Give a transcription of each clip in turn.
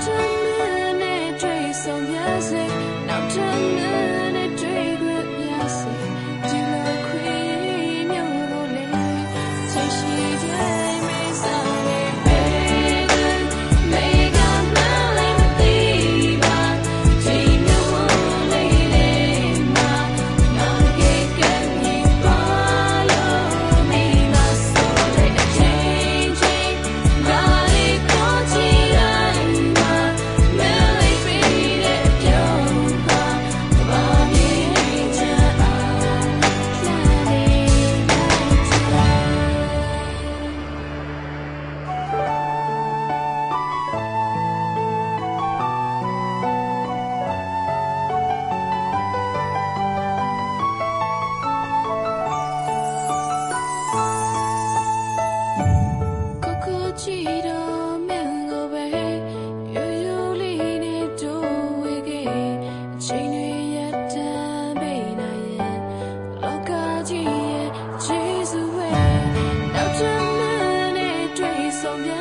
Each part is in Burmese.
Doctor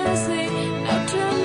endlessly. Now turn